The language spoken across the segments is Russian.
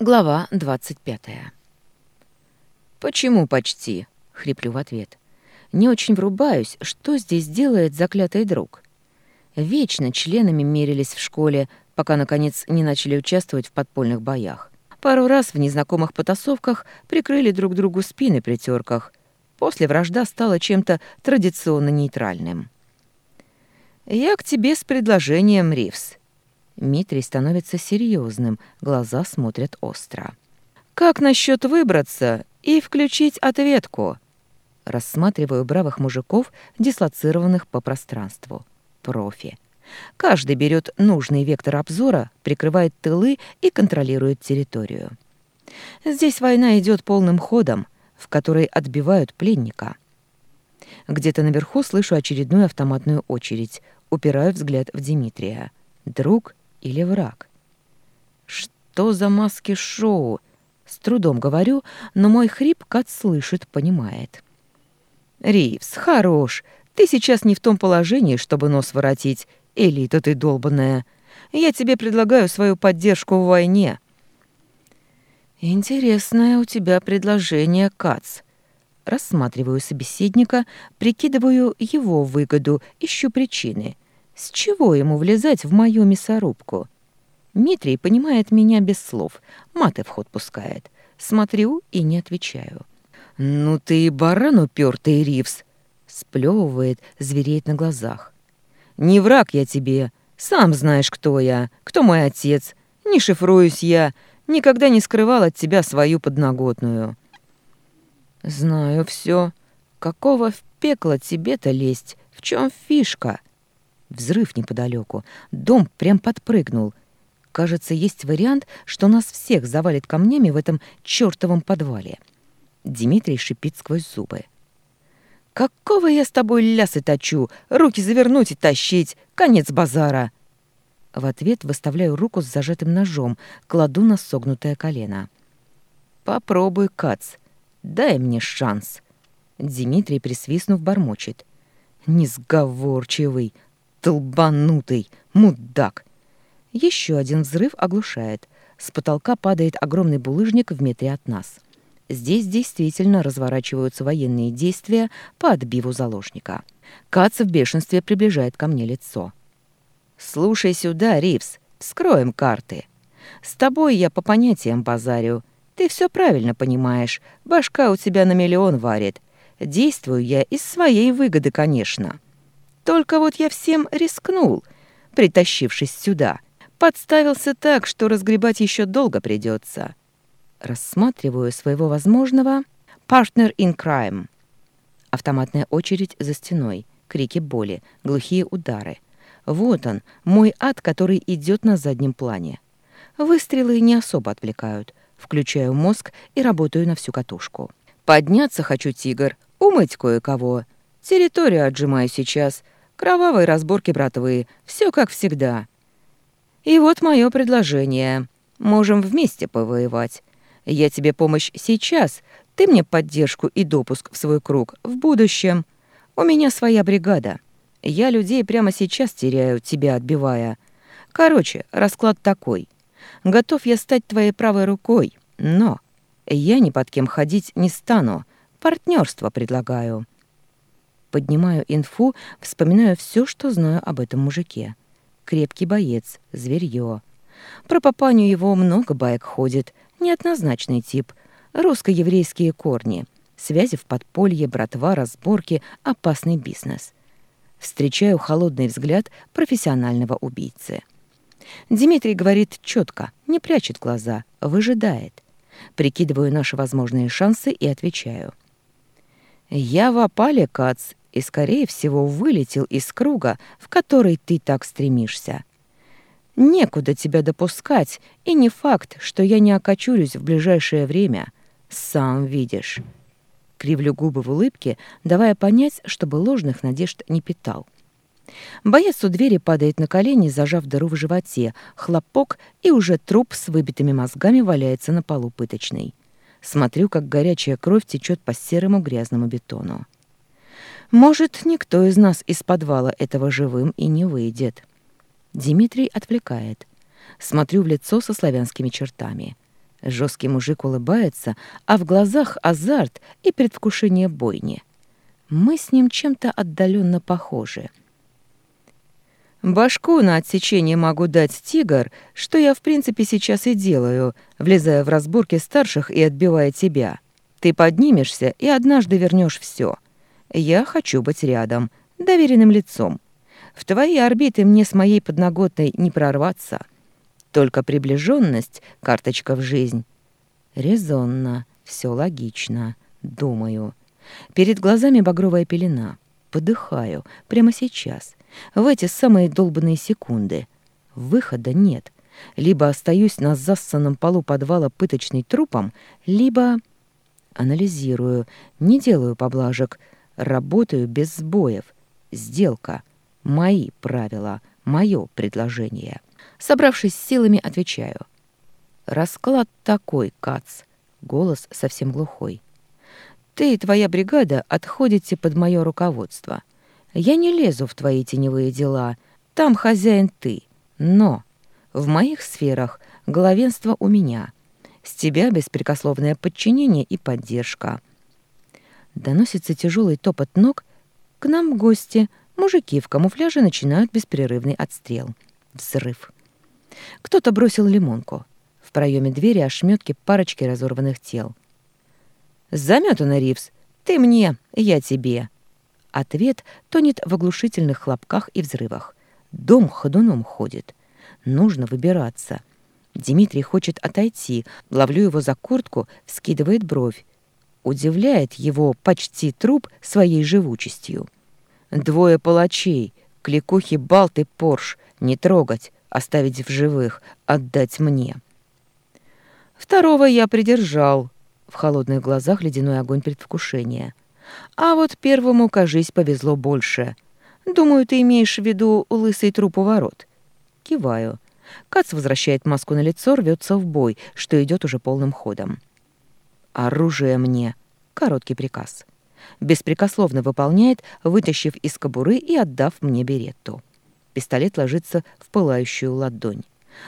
Глава двадцать пятая. «Почему почти?» — хриплю в ответ. Не очень врубаюсь, что здесь делает заклятый друг. Вечно членами мерились в школе, пока, наконец, не начали участвовать в подпольных боях. Пару раз в незнакомых потасовках прикрыли друг другу спины при терках. После вражда стала чем-то традиционно нейтральным. «Я к тебе с предложением, Ривз», Митрий становится серьезным, глаза смотрят остро. «Как насчет выбраться и включить ответку?» Рассматриваю бравых мужиков, дислоцированных по пространству. Профи. Каждый берет нужный вектор обзора, прикрывает тылы и контролирует территорию. Здесь война идет полным ходом, в которой отбивают пленника. Где-то наверху слышу очередную автоматную очередь, упираю взгляд в Дмитрия. Друг или враг? Что за маски-шоу? С трудом говорю, но мой хрип Кат слышит, понимает. «Ривз, хорош! Ты сейчас не в том положении, чтобы нос воротить. Элита ты долбанная. Я тебе предлагаю свою поддержку в войне». «Интересное у тебя предложение, Кац». Рассматриваю собеседника, прикидываю его выгоду, ищу причины. С чего ему влезать в мою мясорубку? Дмитрий понимает меня без слов, маты в ход пускает. Смотрю и не отвечаю. «Ну ты и баран упертый, Ривз!» Сплёвывает, звереет на глазах. «Не враг я тебе. Сам знаешь, кто я, кто мой отец. Не шифруюсь я, никогда не скрывал от тебя свою подноготную». «Знаю все. Какого в пекло тебе-то лезть? В чем фишка?» Взрыв неподалеку. Дом прям подпрыгнул. Кажется, есть вариант, что нас всех завалит камнями в этом чёртовом подвале. Дмитрий шипит сквозь зубы. «Какого я с тобой лясы точу? Руки завернуть и тащить! Конец базара!» В ответ выставляю руку с зажатым ножом, кладу на согнутое колено. «Попробуй, Кац. Дай мне шанс!» Дмитрий, присвистнув, бормочет. «Несговорчивый! Долбанутый! Мудак!» Еще один взрыв оглушает. С потолка падает огромный булыжник в метре от нас. Здесь действительно разворачиваются военные действия по отбиву заложника. Кац в бешенстве приближает ко мне лицо. «Слушай сюда, Ривз, вскроем карты. С тобой я по понятиям базарю. Ты все правильно понимаешь, башка у тебя на миллион варит. Действую я из своей выгоды, конечно. Только вот я всем рискнул, притащившись сюда. Подставился так, что разгребать еще долго придется. Рассматриваю своего возможного «partner in crime». Автоматная очередь за стеной, крики боли, глухие удары. Вот он, мой ад, который идет на заднем плане. Выстрелы не особо отвлекают. Включаю мозг и работаю на всю катушку. Подняться хочу, тигр, умыть кое-кого. Территорию отжимаю сейчас — Кровавые разборки братовые, все как всегда. И вот мое предложение. Можем вместе повоевать. Я тебе помощь сейчас, ты мне поддержку и допуск в свой круг в будущем. У меня своя бригада. Я людей прямо сейчас теряю, тебя отбивая. Короче, расклад такой. Готов я стать твоей правой рукой, но я ни под кем ходить не стану. Партнерство предлагаю. Поднимаю инфу, вспоминаю все, что знаю об этом мужике. Крепкий боец, зверье. Про папаню его много баек ходит, неоднозначный тип, русско-еврейские корни, связи в подполье, братва, разборки, опасный бизнес. Встречаю холодный взгляд профессионального убийцы. Дмитрий говорит четко, не прячет глаза, выжидает. Прикидываю наши возможные шансы и отвечаю. «Я в опале, Кац, и, скорее всего, вылетел из круга, в который ты так стремишься. Некуда тебя допускать, и не факт, что я не окочурюсь в ближайшее время. Сам видишь. Кривлю губы в улыбке, давая понять, чтобы ложных надежд не питал. Боец у двери падает на колени, зажав дыру в животе, хлопок, и уже труп с выбитыми мозгами валяется на полу пыточной. Смотрю, как горячая кровь течет по серому грязному бетону. Может, никто из нас из подвала этого живым и не выйдет. Дмитрий отвлекает. Смотрю в лицо со славянскими чертами. Жесткий мужик улыбается, а в глазах азарт и предвкушение бойни. Мы с ним чем-то отдаленно похожи. Башку на отсечение могу дать тигр, что я в принципе сейчас и делаю, влезая в разборки старших и отбивая тебя. Ты поднимешься и однажды вернешь все. Я хочу быть рядом, доверенным лицом. В твои орбиты мне с моей подноготной не прорваться. Только приближенность — карточка в жизнь. Резонно, все логично, думаю. Перед глазами багровая пелена. Подыхаю прямо сейчас, в эти самые долбанные секунды. Выхода нет. Либо остаюсь на зассанном полу подвала пыточный трупом, либо... Анализирую, не делаю поблажек, работаю без сбоев. Сделка. Мои правила, мое предложение. Собравшись силами, отвечаю. Расклад такой, Кац. Голос совсем глухой. Ты и твоя бригада отходите под мое руководство. Я не лезу в твои теневые дела. Там хозяин ты. Но в моих сферах главенство у меня — с тебя беспрекословное подчинение и поддержка. Доносится тяжелый топот ног. К нам гости. Мужики в камуфляже начинают беспрерывный отстрел. Взрыв. Кто-то бросил лимонку. В проеме двери ошметки парочки разорванных тел. «Заметано, Ривз! Ты мне, я тебе!» Ответ тонет в оглушительных хлопках и взрывах. Дом ходуном ходит. Нужно выбираться — Дмитрий хочет отойти, ловлю его за куртку, скидывает бровь. Удивляет его почти труп своей живучестью. Двое палачей, кликухи Балт и Порш, не трогать, оставить в живых, отдать мне. Второго я придержал. В холодных глазах ледяной огонь предвкушения. А вот первому, кажись, повезло больше. Думаю, ты имеешь в виду лысый труп у ворот. Киваю. Кац возвращает маску на лицо, рвется в бой, что идет уже полным ходом. «Оружие мне!» — короткий приказ. Беспрекословно выполняет, вытащив из кобуры и отдав мне беретту. Пистолет ложится в пылающую ладонь.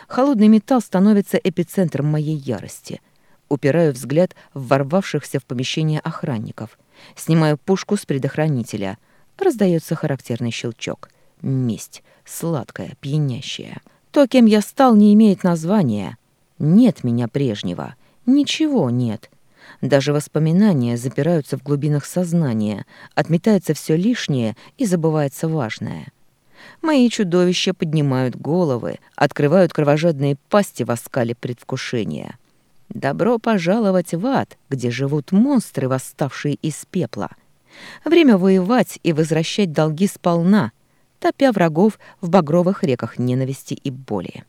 Холодный металл становится эпицентром моей ярости. Упираю взгляд в ворвавшихся в помещение охранников. Снимаю пушку с предохранителя. Раздается характерный щелчок. Месть. Сладкая, пьянящая. То, кем я стал, не имеет названия. Нет меня прежнего. Ничего нет. Даже воспоминания запираются в глубинах сознания, отметается все лишнее и забывается важное. Мои чудовища поднимают головы, открывают кровожадные пасти в оскале предвкушения. Добро пожаловать в ад, где живут монстры, восставшие из пепла. Время воевать и возвращать долги сполна, топя врагов в багровых реках ненависти и боли.